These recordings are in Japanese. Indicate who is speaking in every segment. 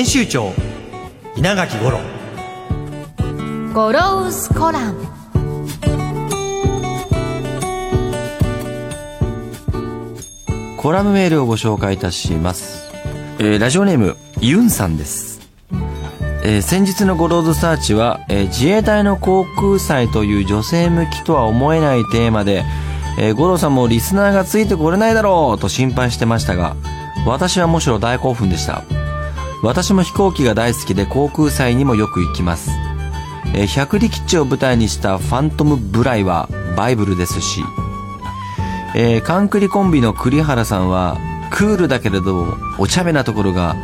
Speaker 1: 編集長稲垣五郎。
Speaker 2: ゴロウスコラム。
Speaker 1: コラムメールをご紹介いたします、えー、ラジオネームユンさんです、えー、先日のゴローズサーチは、えー、自衛隊の航空祭という女性向きとは思えないテーマで、えー、五郎さんもリスナーがついてこれないだろうと心配してましたが私はむしろ大興奮でした私も飛行機が大好きで航空祭にもよく行きます。え、百里基地を舞台にしたファントム・ブライはバイブルですし、えー、カンクリコンビの栗原さんはクールだけれどお茶目なところが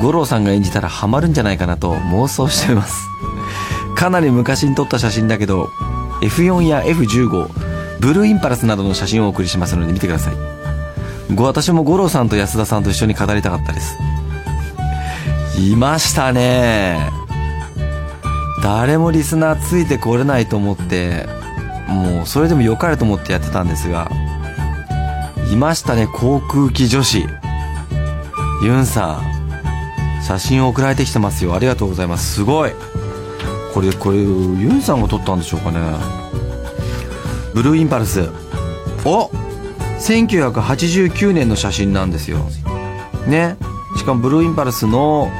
Speaker 1: 五郎さんが演じたらハマるんじゃないかなと妄想しています。かなり昔に撮った写真だけど F4 や F15 ブルーインパルスなどの写真をお送りしますので見てください。私も五郎さんと安田さんと一緒に語りたかったです。いましたね。誰もリスナーついてこれないと思ってもうそれでも良かれと思ってやってたんですがいましたね航空機女子。ユンさん写真を送られてきてますよ。ありがとうございます。すごい。これこれユンさんが撮ったんでしょうかね。ブルーインパルス。お1989年の写真なんですよ。ね。しかもブルーインパルスの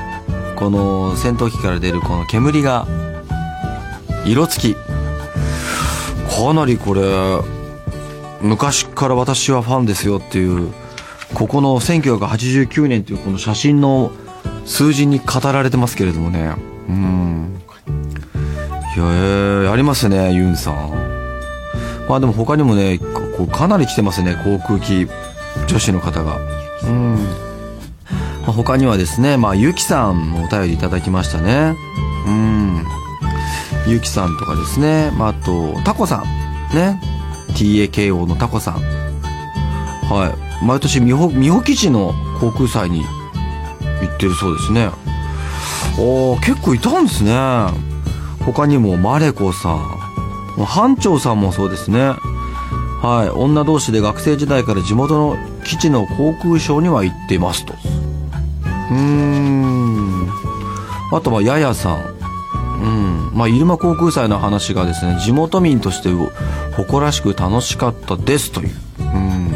Speaker 1: この戦闘機から出るこの煙が色付き。かなりこれ昔から私はファンですよっていうここの1989年というこの写真の数字に語られてますけれどもね。うん。いやえ、ありますねユンさん。まあでも他にもねかなり来てますね航空機女子の方が。うん。まあ、他にはですね、まあ、ゆきさんもお便りいただきましたね。うん。ゆきさんとかですね、まあ、あと、タコさん。ね。TAKO のタコさん。はい。毎年、美穂、美穂基地の航空祭に行ってるそうですね。おー、結構いたんですね。他にも、マレコさん。班長さんもそうですね。はい。女同士で学生時代から地元の基地の航空ショーには行ってますと。うん。あとはややさん。うん。まあ入間航空祭の話がですね地元民として誇らしく楽しかったですという。うん。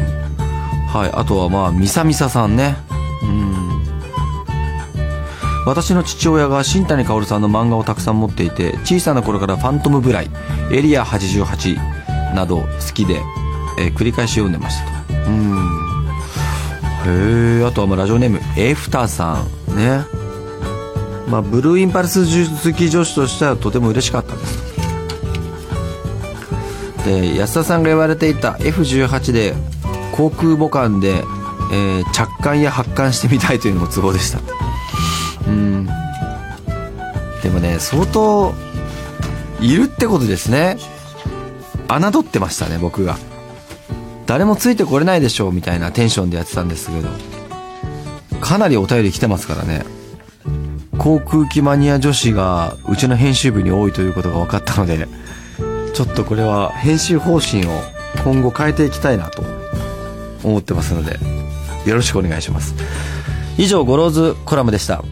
Speaker 1: はい。あとはまあみさみささんね。うん。私の父親が新谷薫さんの漫画をたくさん持っていて小さな頃から「ファントム・ブライ」「エリア88」など好きで、えー、繰り返し読んでましたと。うん。へえあとはまあラジオネームエフタさん。ね。まあブルーインパルス好き女子としてはとても嬉しかったです。で安田さんが言われていた F18 で航空母艦で、えー、着艦や発艦してみたいというのもツボでした。うん。でもね相当いるってことですね。侮ってましたね僕が。誰もついてこれないでしょうみたいなテンションでやってたんですけどかなりお便り来てますからね。航空機マニア女子がうちの編集部に多いということが分かったのでちょっとこれは編集方針を今後変えていきたいなと思ってますのでよろしくお願いします。以上 Goro's Column でした。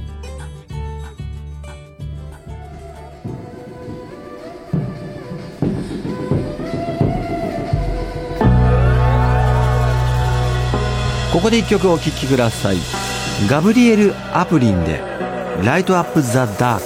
Speaker 1: ここで一曲お聴きください。ガブリエル・アプリンで「
Speaker 3: Light Up the Dark」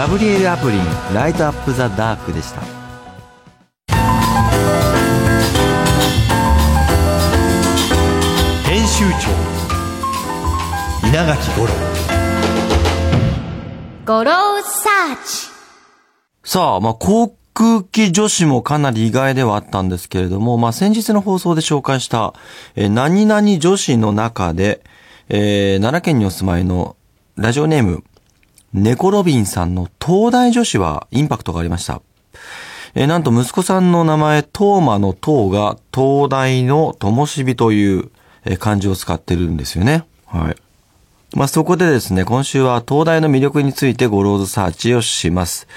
Speaker 1: ガブリエル・アプリン、ライトアップ・ザ・ダークでした。
Speaker 4: 編集長稲垣五郎
Speaker 2: ゴローサーチ
Speaker 1: さあ、まあ、航空機女子もかなり意外ではあったんですけれども、まあ、先日の放送で紹介した、えー何々女子の中で、えー奈良県にお住まいのラジオネーム、ネコロビンさんの東大女子はインパクトがありました。えーなんと息子さんの名前、トーマのトーが東大の灯火という、漢字を使ってるんですよね。はい。まあ、そこでですね、今週は東大の魅力についてゴローズサーチをします。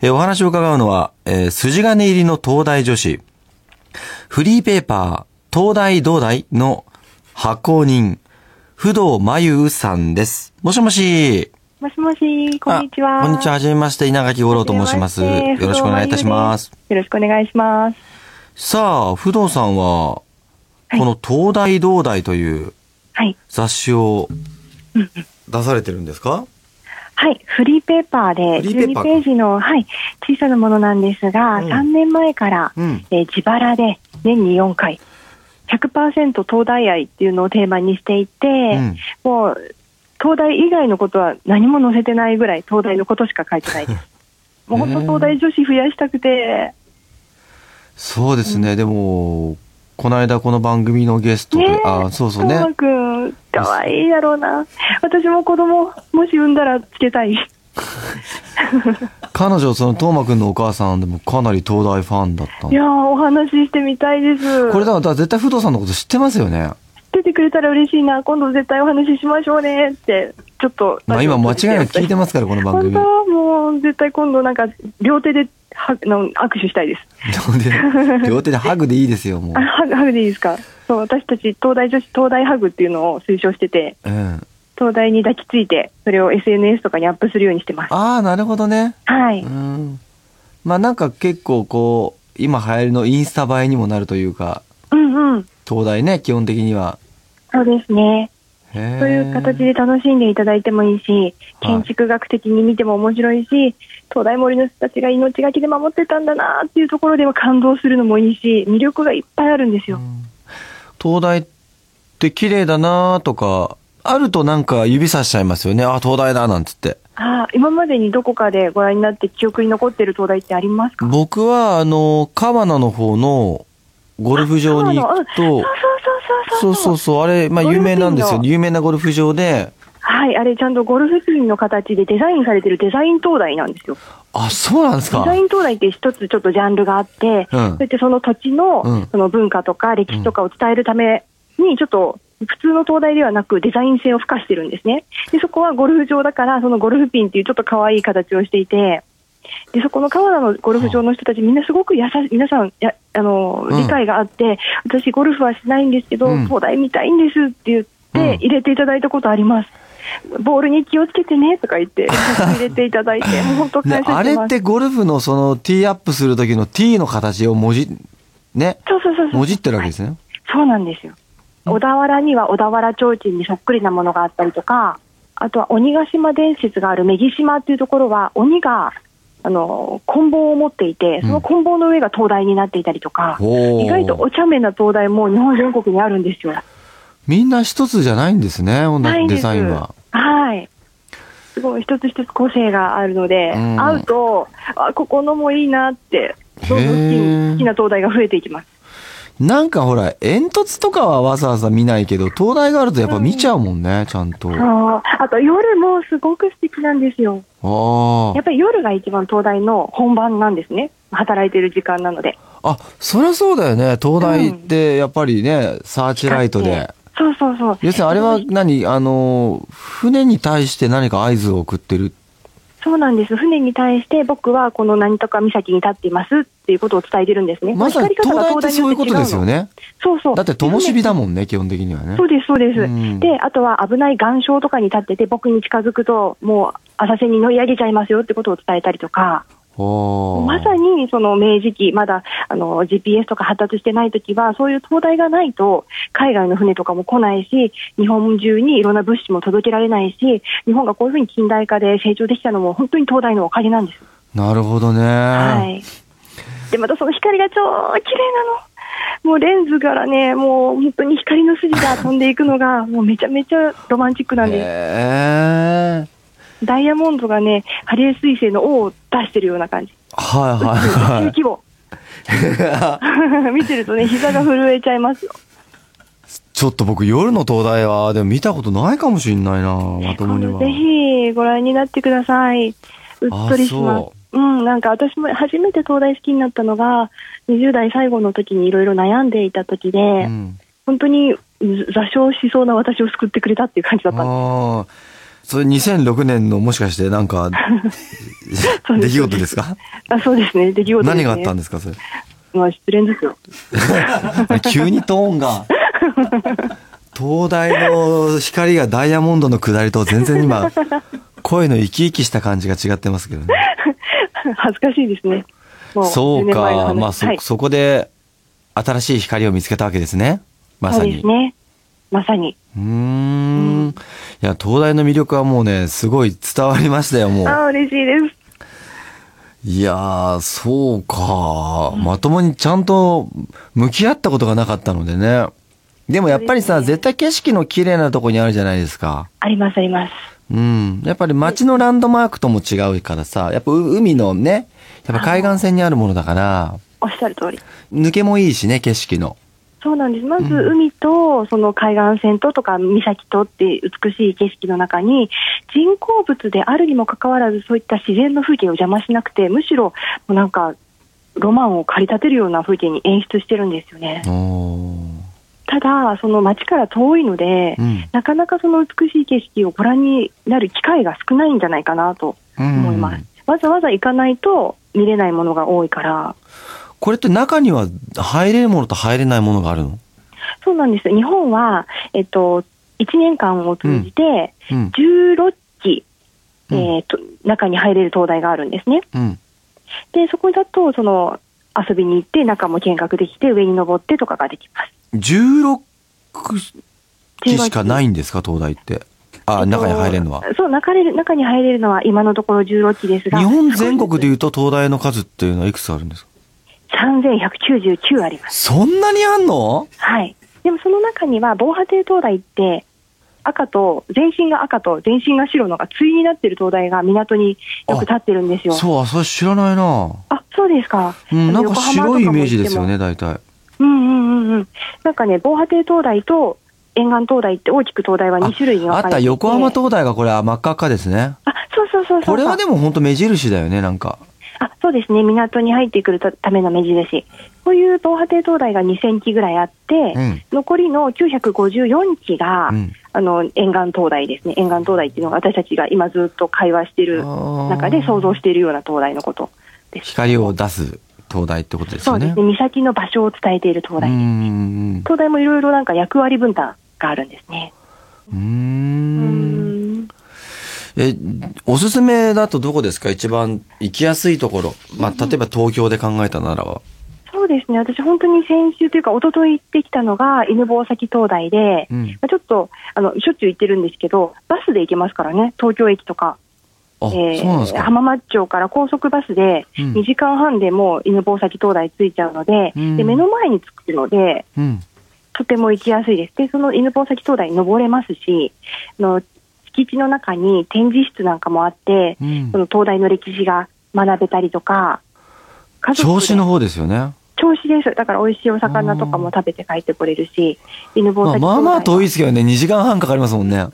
Speaker 1: えーお話を伺うのは、えー筋金入りの東大女子、フリーペーパー、東大東大の箱人、不動真由さんです。もしもし。
Speaker 5: もしもし、こんにちは。
Speaker 1: あこんにちは。はじめまして、稲垣五郎と申します。よろしくお願いいたします。。
Speaker 5: よろしくお願いします。
Speaker 1: さあ、不動さんは、
Speaker 5: はい
Speaker 1: この東大東大という
Speaker 5: はい。
Speaker 1: 雑誌を出されてるんですか？
Speaker 5: はい。フリーペーパーで、
Speaker 1: フリーペーパー
Speaker 5: 12ページの、はい、小さなものなんですが、
Speaker 1: うん
Speaker 5: 3年前から、
Speaker 1: うん
Speaker 5: えー自腹で年に4回、100%東大愛っていうのをテーマにしていて、
Speaker 1: ん
Speaker 5: もう、東大以外のことは何も載せてないぐらい東大のことしか書いてないです。もう本当東大女子増やしたくて、
Speaker 1: そうですね、でも、この間この番組のゲストで、
Speaker 5: ねえ
Speaker 1: あそうそうね
Speaker 5: トー。マくん、かわいいだろうな。私も子供、もし産んだらつけたい。
Speaker 1: 彼女、その、トーマくんのお母さんでもかなり東大ファンだったん
Speaker 5: いやー、お話ししてみたいです。
Speaker 1: これだから絶対不動さんのこと知ってますよね。
Speaker 5: 出てくれたら嬉しいな。今度絶対お話ししましょうねって、ちょっと。
Speaker 1: まあ今間違いなく聞いてますから、この番組。
Speaker 5: 本当もう絶対今度なんか、両手ではの握手したいです。
Speaker 1: 両手 で、ハグでいいですよ、もう
Speaker 5: あ、。ハグ、ハグでいいですか？そう、私たち東大女子東大ハグっていうのを推奨してて、
Speaker 1: うん。
Speaker 5: 東大に抱きついて、それを SNS とかにアップするようにしてます。
Speaker 1: ああ、なるほどね。
Speaker 5: はい。
Speaker 1: うん。まあなんか結構こう、今流行りのインスタ映えにもなるというか、
Speaker 5: うんうん。
Speaker 1: 東大ね、基本的には。
Speaker 5: そうですね。
Speaker 1: へ
Speaker 5: そういう形で楽しんでいただいてもいいし、建築学的に見ても面白いし、東大森の人たちが命がけで守ってたんだなっていうところでは感動するのもいいし、魅力がいっぱいあるんですよ。
Speaker 1: 東大って綺麗だなとか、あるとなんか指さしちゃいますよね。あ、東大だなんつって。
Speaker 5: ああ、今までにどこかでご覧になって記憶に残ってる東大ってありますか？
Speaker 1: 僕は、あの、川名の方のゴルフ場に行く
Speaker 5: そう
Speaker 1: と、
Speaker 5: そうそう
Speaker 1: そ
Speaker 5: そう
Speaker 1: あれ、まあ有名なんですよ。有名なゴルフ場で、
Speaker 5: はい、あれちゃんとゴルフピンの形でデザインされてるデザイン東大なんですよ。
Speaker 1: あ、そうなんですか
Speaker 5: デザイン東大って一つちょっとジャンルがあって、
Speaker 1: うん
Speaker 5: そしてその土地の,、
Speaker 1: うん
Speaker 5: その文化とか歴史とかを伝えるために、ちょっと普通の東大ではなくデザイン性を付加してるんですね。で、そこはゴルフ場だから、そのゴルフピンっていうちょっと可愛い形をしていて、で、そこの川田のゴルフ場の人たちみんなすごく優しい、皆さん、やあの、
Speaker 1: うん
Speaker 5: 理解があって、私ゴルフはしないんですけど、
Speaker 1: うん
Speaker 5: 東大見たいんですって言っ
Speaker 1: うん
Speaker 5: て入れていただいたことあります。ボールに気をつけてねとか言って、入れていただいて、もう本当
Speaker 1: ね
Speaker 5: 感謝してます。
Speaker 1: あれってゴルフのそのティーアップする時の T の形を文字、ね、
Speaker 5: そうそうそうそう。
Speaker 1: もじってるわけですね。
Speaker 5: そうなんですよ。小田原には小田原提灯にそっくりなものがあったりとか、あとは鬼ヶ島伝説がある女木島っていうところは、鬼が、あの、棍棒を持っていて、その棍棒の上が灯台になっていたりとか、
Speaker 1: おー
Speaker 5: 意外とお茶目な灯台も日本全国にあるんですよ。
Speaker 1: みんな一つじゃないんですね、同じデ
Speaker 5: ないんです
Speaker 1: ザインは。
Speaker 5: はい。すごい一つ一つ個性があるので、
Speaker 1: うん
Speaker 5: 会うと、あ、ここのもいいなって、どんどん好きな灯台が増えていきます。
Speaker 1: なんかほら、煙突とかはわざわざ見ないけど、灯台があるとやっぱ見ちゃうもんね、ちゃんと。
Speaker 5: そうあと夜もすごく素敵なんですよ。
Speaker 1: あ
Speaker 5: やっぱり夜が一番灯台の本番なんですね。働いてる時間なので。
Speaker 1: あ。あ、そりゃそうだよね。灯台ってやっぱりね、サーチライトで。
Speaker 5: そうそうそう。
Speaker 1: 要するにあれは何？あの、船に対して何か合図を送ってる。
Speaker 5: そうなんです。船に対して僕はこの何とか岬に立っていますっていうことを伝えてるんですね。
Speaker 1: まさに灯台ってそういうことですよ。ね。
Speaker 5: そうそう。
Speaker 1: だって灯火だもんね、基本的にはね
Speaker 5: そ。うです、そうです。
Speaker 1: うん
Speaker 5: で、あとは危ない岩礁とかに立ってて、僕に近づくと、もう浅瀬に乗り上げちゃいますよってことを伝えたりとか、まさにその明治期、まだあの GPS とか発達してないときは、そういう灯台がないと、海外の船とかも来ないし、日本中にいろんな物資も届けられないし、日本がこういうふうに近代化で成長できたのも、本当に灯台のおかげなんです。
Speaker 1: なるほどね。
Speaker 5: はい。で、またその光が超綺麗なの。もうレンズからね、もう本当に光の筋が飛んでいくのが、もうめちゃめちゃロマンチックなんです。
Speaker 1: へえ。
Speaker 5: ダイヤモンドがね、ハレー彗星の尾を出してるような感じ。
Speaker 1: はいはいはい。
Speaker 5: 規模。見てるとね、膝が震えちゃいますよ。
Speaker 1: ちょっと僕夜の灯台は、でも見たことないかもしんないな、まともには。
Speaker 5: ぜひご覧になってください。うっとりしま
Speaker 1: あ
Speaker 5: す。うん、なんか私も初めて東大好きになったのが、20代最後の時にいろいろ悩んでいた時で、
Speaker 1: うん。
Speaker 5: 本当に座礁しそうな私を救ってくれたっていう感じだったんです。
Speaker 1: それ2006年のもしかしてなんか、出来事ですか？
Speaker 5: あそうですね、出来事です、ね。
Speaker 1: 何があったんですか、それ？
Speaker 5: まあ、失恋ですよ。
Speaker 1: 急にトーンが。灯台の光がダイヤモンドの下りと全然今、声の生き生きした感じが違ってますけどね。
Speaker 5: 恥ずかしいですね。も
Speaker 1: そう
Speaker 5: 10年前の
Speaker 1: か。
Speaker 5: 話
Speaker 1: まあそ、
Speaker 5: はい、
Speaker 1: そこで新しい光を見つけたわけですね。まさに。
Speaker 5: そうですね。まさに。
Speaker 1: うーん。いや、東大の魅力はもうね、すごい伝わりましたよ、もう。
Speaker 5: ああ、嬉しいです。
Speaker 1: いやー、そうか。まともにちゃんと向き合ったことがなかったのでね。でもやっぱりさ、
Speaker 5: ね
Speaker 1: 絶対景色の綺麗なとこにあるじゃないですか。
Speaker 5: あります、あります。
Speaker 1: うん。やっぱり街のランドマークとも違うからさ、やっぱう海のね、やっぱ海岸線にあるものだから、
Speaker 5: おっしゃる通り。
Speaker 1: 抜けもいいしね、景色の。
Speaker 5: そうなんです。まず
Speaker 1: うん
Speaker 5: 海と、その海岸線ととか岬とって美しい景色の中に、人工物であるにもかかわらず、そういった自然の風景を邪魔しなくて、むしろ、なんか、ロマンを駆り立てるような風景に演出してるんですよね。ただ、その街から遠いので、
Speaker 1: うん。
Speaker 5: なかなかその美しい景色をご覧になる機会が少ないんじゃないかなと思います。わざわざ行かないと見れないものが多いから、
Speaker 1: これって中には入れるものと入れないものがあるの？
Speaker 5: そうなんです。日本は、えっと、1年間を通じて、
Speaker 1: うん。
Speaker 5: 16基、
Speaker 1: うん
Speaker 5: えーと、中に入れる灯台があるんですね。
Speaker 1: うん。
Speaker 5: で、そこだと、その、遊びに行って、中も見学できて、上に登ってとかができます。
Speaker 1: 16機しかないんですか、東大って。あ、
Speaker 5: えっと
Speaker 1: 中に入れるのは。
Speaker 5: そう、中れる中に入れるのは今のところ16基ですが。
Speaker 1: 日本全国でいうと東大の数っていうのはいくつあるんですか？
Speaker 5: 3199あります。
Speaker 1: そんなにあんの？
Speaker 5: はい。でもその中には、防波堤灯台って、赤と、全身が赤と全身が白のが対になってる灯台が港によく立ってるんですよ。
Speaker 1: そう、それ知らないな
Speaker 5: あ、そうですか。
Speaker 1: うん、なんか白いイメージですよ
Speaker 5: も
Speaker 1: ね、大体。
Speaker 5: うんうんうんうん。なんかね、防波堤灯台と沿岸灯台って大きく灯台は2種類に分
Speaker 1: あった、
Speaker 5: かれていて
Speaker 1: 横浜灯台がこれ、あ真っ赤っかですね。
Speaker 5: あ、そうそうそうそう。
Speaker 1: これはでも本当目印だよね、なんか。
Speaker 5: あ、そうですね。港に入ってくるたための目印。こういう防波堤灯台が2000基ぐらいあって、
Speaker 1: うん
Speaker 5: 残りの954基が、
Speaker 1: うん
Speaker 5: あの、沿岸灯台ですね。沿岸灯台っていうのが私たちが今ずっと会話している中で想像しているような灯台のことです。
Speaker 1: 光を出す灯台ってことですよね。
Speaker 5: そうですね。岬の場所を伝えている灯台です。
Speaker 1: うんうん
Speaker 5: 灯台もいろいろなんか役割分担があるんですね。
Speaker 1: うん。え、おすすめだとどこですか？一番行きやすいところ。まあ、例えば東京で考えたならば。
Speaker 5: そそうですね、私、本当に先週というか、一昨日行ってきたのが犬吠埼灯台で、
Speaker 1: うん
Speaker 5: まあちょっとあのしょっちゅう行ってるんですけど、バスで行けますからね、東京駅とか、
Speaker 1: あ、
Speaker 5: え。浜松町から高速バスで
Speaker 1: うん
Speaker 5: 2時間半でもう犬吠埼灯台着いちゃうので,、
Speaker 1: うん
Speaker 5: で、目の前に着くので、
Speaker 1: うん。
Speaker 5: とても行きやすいです。で、その犬吠埼灯台に登れますし、あの敷地の中に展示室なんかもあって、
Speaker 1: うん
Speaker 5: その灯台の歴史が学べたりとか、家族で
Speaker 1: 調子の方ですよね。
Speaker 5: 銚子です。だから美味しいお魚とかも食べて帰ってこれるし、犬吠
Speaker 1: まあ、
Speaker 5: 埼
Speaker 1: まあまあ遠い
Speaker 5: い。
Speaker 1: ですけどね、2時間半かかりますもんね。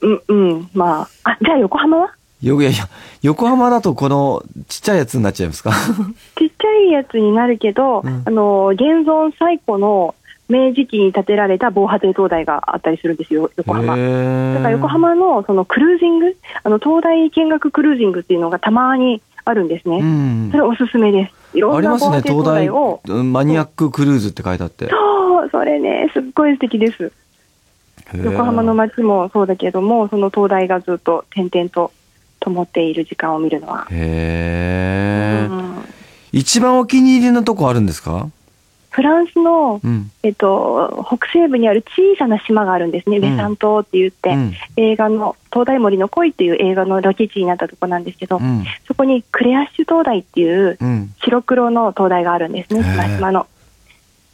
Speaker 5: うん、うん、まあ。あ、じゃあ横浜は？
Speaker 1: よいやいや、横浜だとこのちっちゃいやつになっちゃいますか？
Speaker 5: ちっちゃいやつになるけど、
Speaker 1: うん
Speaker 5: あの、現存最古の明治期に建てられた防波堤灯台があったりするんですよ、横浜。だから横浜のそのクルージング、あの灯台見学クルージングっていうのがたまにあるんですね。
Speaker 1: うん
Speaker 5: そ。れおすすめです。いろ
Speaker 1: ありますね、
Speaker 5: んな防波堤
Speaker 1: 東大
Speaker 5: 灯台を。
Speaker 1: うんマニアッククルーズって書いてあって。
Speaker 5: そう、それね、すっごい素敵です。横浜の街もそうだけども、その灯台がずっと点々と灯っている時間を見るのは。
Speaker 1: へえ、
Speaker 5: うん
Speaker 1: 一番お気に入りのとこあるんですか
Speaker 5: フランスの、
Speaker 1: うん。
Speaker 5: えっと、北西部にある小さな島があるんですね、
Speaker 1: ん
Speaker 5: ウェサン島って言って、
Speaker 1: うん
Speaker 5: 映画の、東大森の恋っていう映画のロケ地になったとこなんですけど、
Speaker 1: うん。
Speaker 5: そこにクレアッシュ灯台っていう
Speaker 1: うん。
Speaker 5: 白黒の灯台があるんですね、島々の。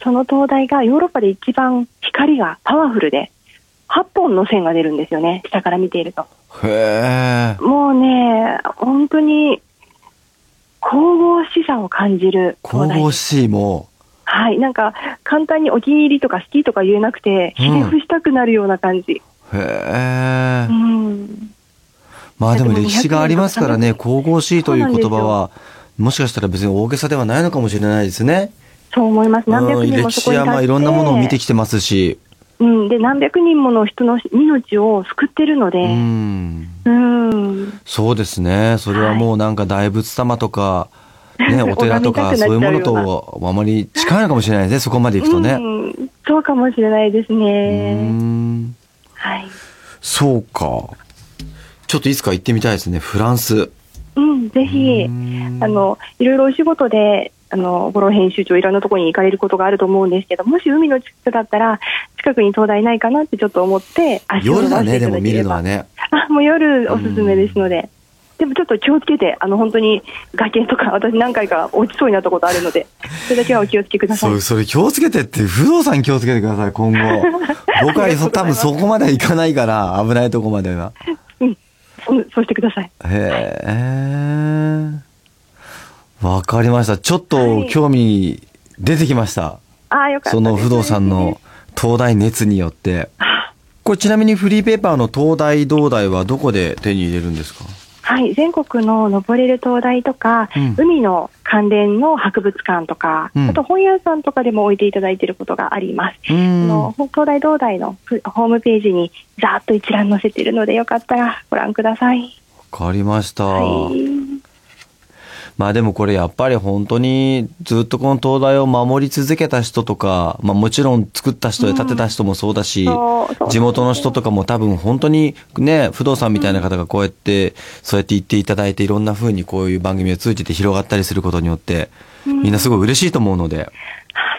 Speaker 5: その灯台がヨーロッパで一番光がパワフルで、8本の線が出るんですよね、下から見ていると。
Speaker 1: へえ。
Speaker 5: もうね、本当に神々しさを感じる灯
Speaker 1: 神々。しいも
Speaker 5: はい、なんか簡単にお気に入りとか好きとか言えなくて、
Speaker 1: うん
Speaker 5: ひれ伏したくなるような感じ。
Speaker 1: う。へえ
Speaker 5: う。ん。
Speaker 1: まあでも歴史がありますからね、
Speaker 5: 200
Speaker 1: 神々しいという言葉は、もしかしたら別に大げさではないのかもしれないですね。
Speaker 5: そう思います。何百
Speaker 1: うん
Speaker 5: 人も
Speaker 1: 歴史
Speaker 5: そこに立って。
Speaker 1: はまあいろんなものを見てきてますし。
Speaker 5: うん。で、何百人もの人の命を救ってるので、
Speaker 1: う
Speaker 5: うん。
Speaker 1: ん。そうですね。それはもうなんか大仏様とか、ね、お寺とか、そういうものとあまり近いのかもしれないですね、そこまで行くとね。
Speaker 5: うん。そうかもしれないです
Speaker 1: う
Speaker 5: ね。
Speaker 1: ん。
Speaker 5: はい。
Speaker 1: そうか。ちょっといつか行ってみたいですね、フランス。
Speaker 5: うん、ぜひ、
Speaker 1: うん
Speaker 5: あの、いろいろお仕事で、あの、五郎編集長いろんなところに行かれることがあると思うんですけど、もし海の近くだったら、近くに灯台ないかなってちょっと思って、足を
Speaker 1: 夜だね、でも見るのはね。
Speaker 5: あ、もう夜おすすめですので。でもちょっと気をつけて、あの、本当に崖とか、私何回か落ちそうになったことあるので、それだけはお気をつけください。
Speaker 1: そう、それ気をつけてって、不動産気をつけてください、今後。僕はそ多分そこまではいかないから、危ないとこまでは。
Speaker 5: うん。そうそうしてください。
Speaker 1: へえ。わかりました。ちょっと
Speaker 5: はい
Speaker 1: 興味出てきました。
Speaker 5: ああ、よかった。
Speaker 1: その不動産の東大熱によって。これちなみにフリーペーパーの東大東大はどこで手に入れるんですか？
Speaker 5: はい、全国の登れる灯台とか、
Speaker 1: うん
Speaker 5: 海の関連の博物館とか、
Speaker 1: うん
Speaker 5: あと本屋さんとかでも置いていただいていることがあります。あの東大東大のふホームページにざーっと一覧載せているので、よかったらご覧ください。
Speaker 1: わかりました。
Speaker 5: はい。
Speaker 1: まあでもこれやっぱり本当にずっとこの東大を守り続けた人とか、まあもちろん作った人や建てた人もそうだし、地元の人とかも多分本当にね、不動産みたいな方がこうやって、そうやって言っていただいていろんな風にこういう番組を通じて広がったりすることによって、みんなすごい嬉しいと思うので、
Speaker 5: あ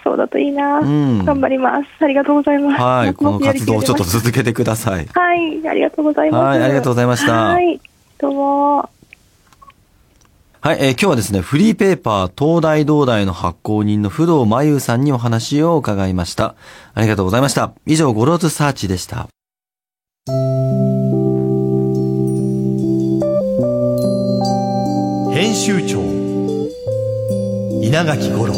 Speaker 5: そうだといいな、
Speaker 1: ん
Speaker 5: 頑張ります。ありがとうございます。
Speaker 1: はい、この活動をちょっと続けてください。
Speaker 5: たはい、ありがとうございます。
Speaker 1: はいありがとうございました
Speaker 5: はい、どうも。
Speaker 1: はい、えー今日はですね、フリーペーパー東大東大の発行人の不動真優さんにお話を伺いました。ありがとうございました。以上、ゴローズサーチでした。
Speaker 4: 編集長稲垣五郎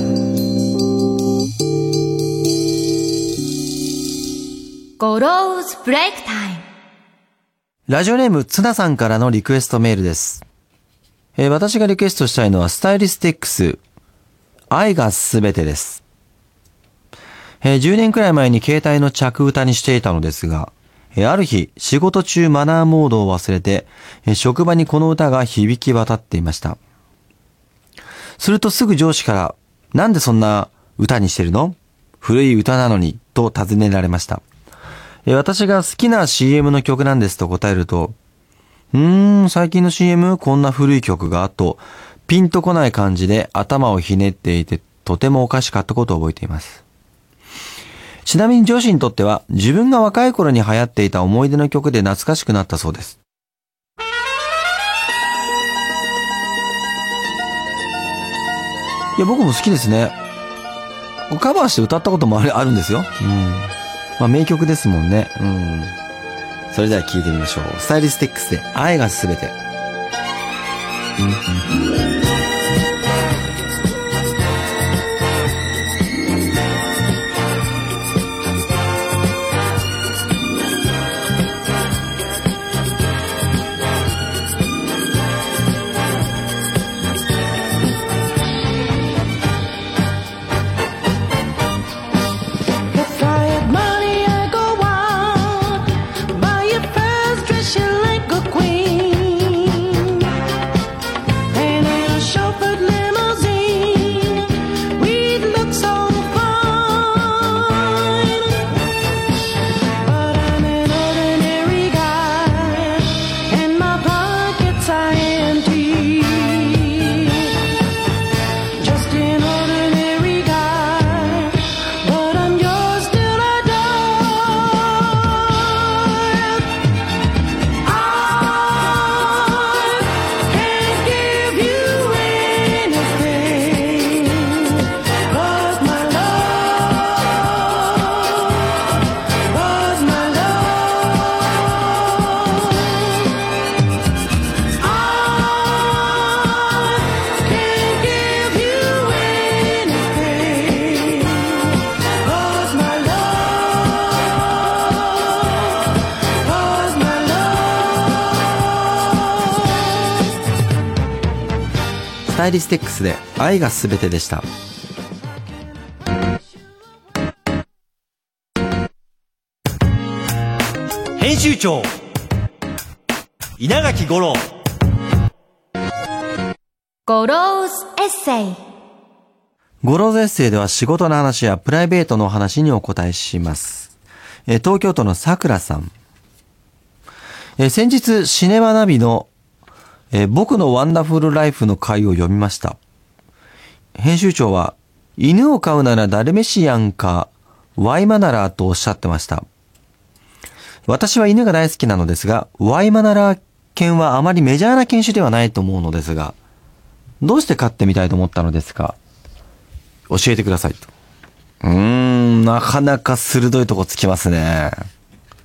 Speaker 2: ゴローズブレイクタイム
Speaker 1: ラジオネーム、ツナさんからのリクエストメールです。えー私がリクエストしたいのは、スタイリスティックス、愛がすべてです。えー10年くらい前に携帯の着歌にしていたのですが、えーある日、仕事中マナーモードを忘れて、えー職場にこの歌が響き渡っていました。するとすぐ上司から、なんでそんな歌にしてるの？古い歌なのに、と尋ねられました。私が好きな CM の曲なんですと答えると、うーん、最近の CM こんな古い曲が、と、ピンとこない感じで頭をひねっていて、とてもおかしかったことを覚えています。ちなみに女子にとっては自分が若い頃に流行っていた思い出の曲で懐かしくなったそうです。いや、僕も好きですね。カバーして歌ったこともあるあるんですよ。うん。まあ名曲ですもんね。うん。それでは聴いてみましょう。スタイリスティックスで愛がすべて。スタイリスティックスで愛がすべてでした。
Speaker 4: 編集長稲垣吾郎
Speaker 1: Goro's Essay Goro's Essay では仕事の話やプライベートのお話にお答えします。えー東京都のさくらさん。えー先日、シネマナビの、えー僕のワンダフルライフの回を読みました。編集長は、犬を飼うならダルメシアンか、ワイマナラーとおっしゃってました。私は犬が大好きなのですが、ワイマナラー犬はあまりメジャーな犬種ではないと思うのですが、どうして飼ってみたいと思ったのですか？教えてくださいと。うーん、なかなか鋭いとこつきますね。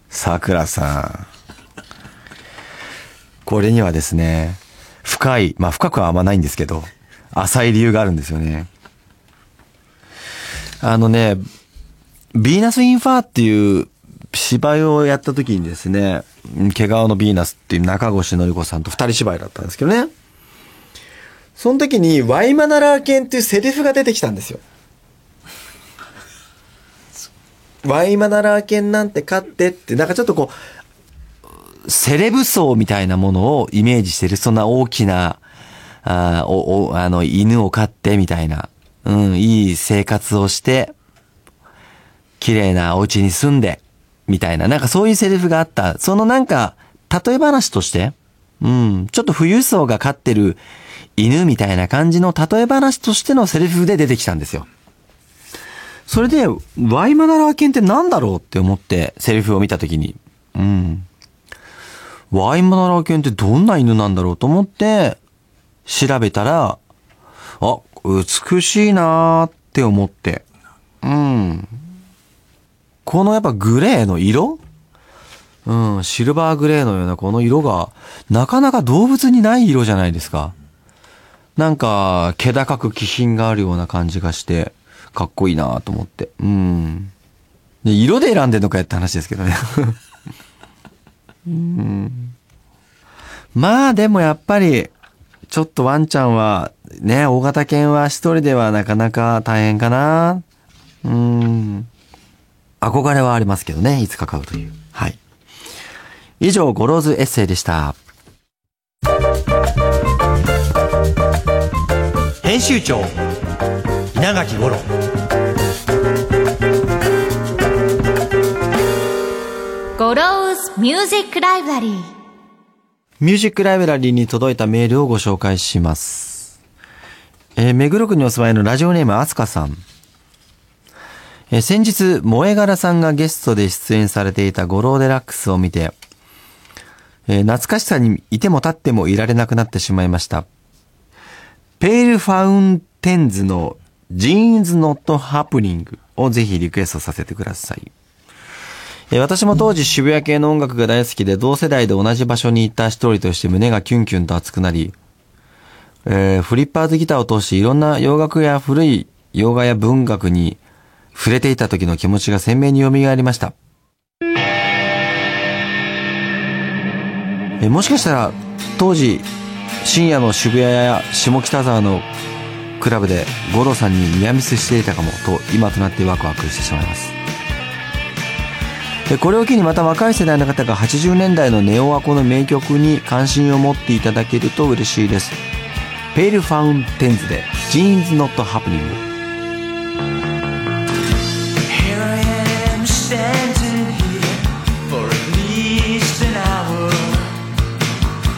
Speaker 1: 桜さん。これにはですね、深い、まあ深くはあんまないんですけど、浅い理由があるんですよね。あのね、ヴィーナス・インファーっていう芝居をやった時にですね、毛皮のヴィーナスっていう中越のり子さんと二人芝居だったんですけどね。その時にワイマナラー犬っていうセリフが出てきたんですよ。ワイマナラー犬なんて飼ってって、なんかちょっとこう、セレブ層みたいなものをイメージしてる、そんな大きな、あお、お、あの、犬を飼ってみたいな、うん、いい生活をして、綺麗なお家に住んで、みたいな、なんかそういうセリフがあった。そのなんか、例え話として、うん、ちょっと富裕層が飼ってる犬みたいな感じの例え話としてのセリフで出てきたんですよ。それで、ワイマナラー犬ってなんだろうって思って、セリフを見たときに、うん。ワイマナラ犬ってどんな犬なんだろうと思って、調べたら、あ、美しいなーって思って、うん。このやっぱグレーの色？うん、シルバーグレーのようなこの色が、なかなか動物にない色じゃないですか。なんか、気高く気品があるような感じがして、かっこいいなと思って。うん。で色で選んでんのかよって話ですけどね。うん。まあでもやっぱり、ちょっとワンちゃんは、ね、大型犬は一人ではなかなか大変かな。うん。憧れはありますけどね、いつか買うという。はい。以上、 Goro's Essay でした。
Speaker 4: 編集長稲垣吾郎
Speaker 1: Goro's Music Library Music Library に届いたメールをご紹介します。えー目黒区にお住まいのラジオネームあすかさん。えー先日、燃え殻さんがゲストで出演されていたゴローデラックスを見て、えー懐かしさにいても立ってもいられなくなってしまいました。ペールファウンテンズのジーンズノットハプニングをぜひリクエストさせてください。え私も当時渋谷系の音楽が大好きで同世代で同じ場所にいた一人として胸がキュンキュンと熱くなり、えーフリッパーズギターを通していろんな洋楽や古い洋画や文学に触れていた時の気持ちが鮮明に蘇りました。えもしかしたら当時深夜の渋谷や下北沢のクラブで五郎さんにニアミスしていたかもと今となってワクワクしてしまいます。これを機にまた若い世代の方が80年代のネオワコの名曲に関心を持っていただけると嬉しいです。ペールファウンテンズでジーンズノットハプニング。
Speaker 6: Here I am standing here for at least an hour.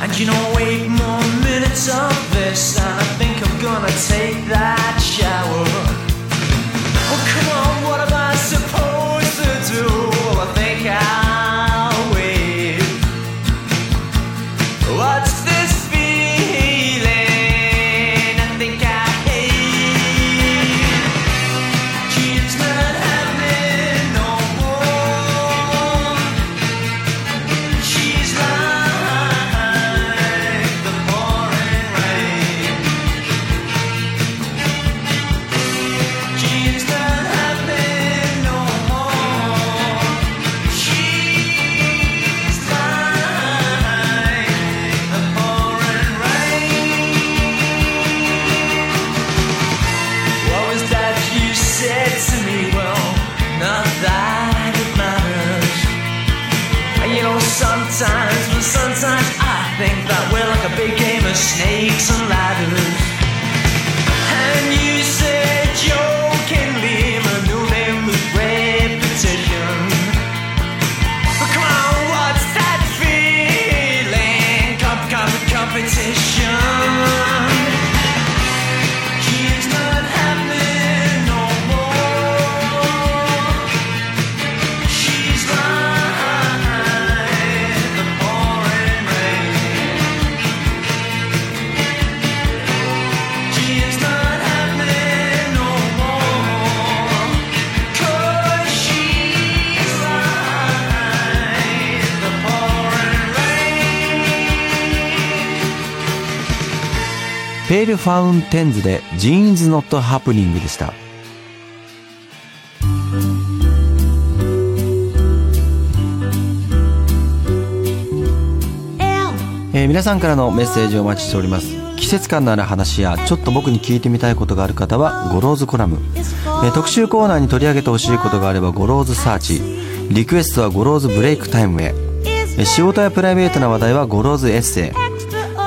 Speaker 6: And you know, eight more minutes of this, and I think I'm gonna take that
Speaker 1: ペールファウンテンズで Jean's Not Happening でした。えー皆さんからのメッセージをお待ちしております。季節感のある話やちょっと僕に聞いてみたいことがある方は Goro's Column、えー特集コーナーに取り上げてほしいことがあれば Goro's Search。リクエストは Goro's Break Time へ、えー仕事やプライベートな話題は Goro's Essay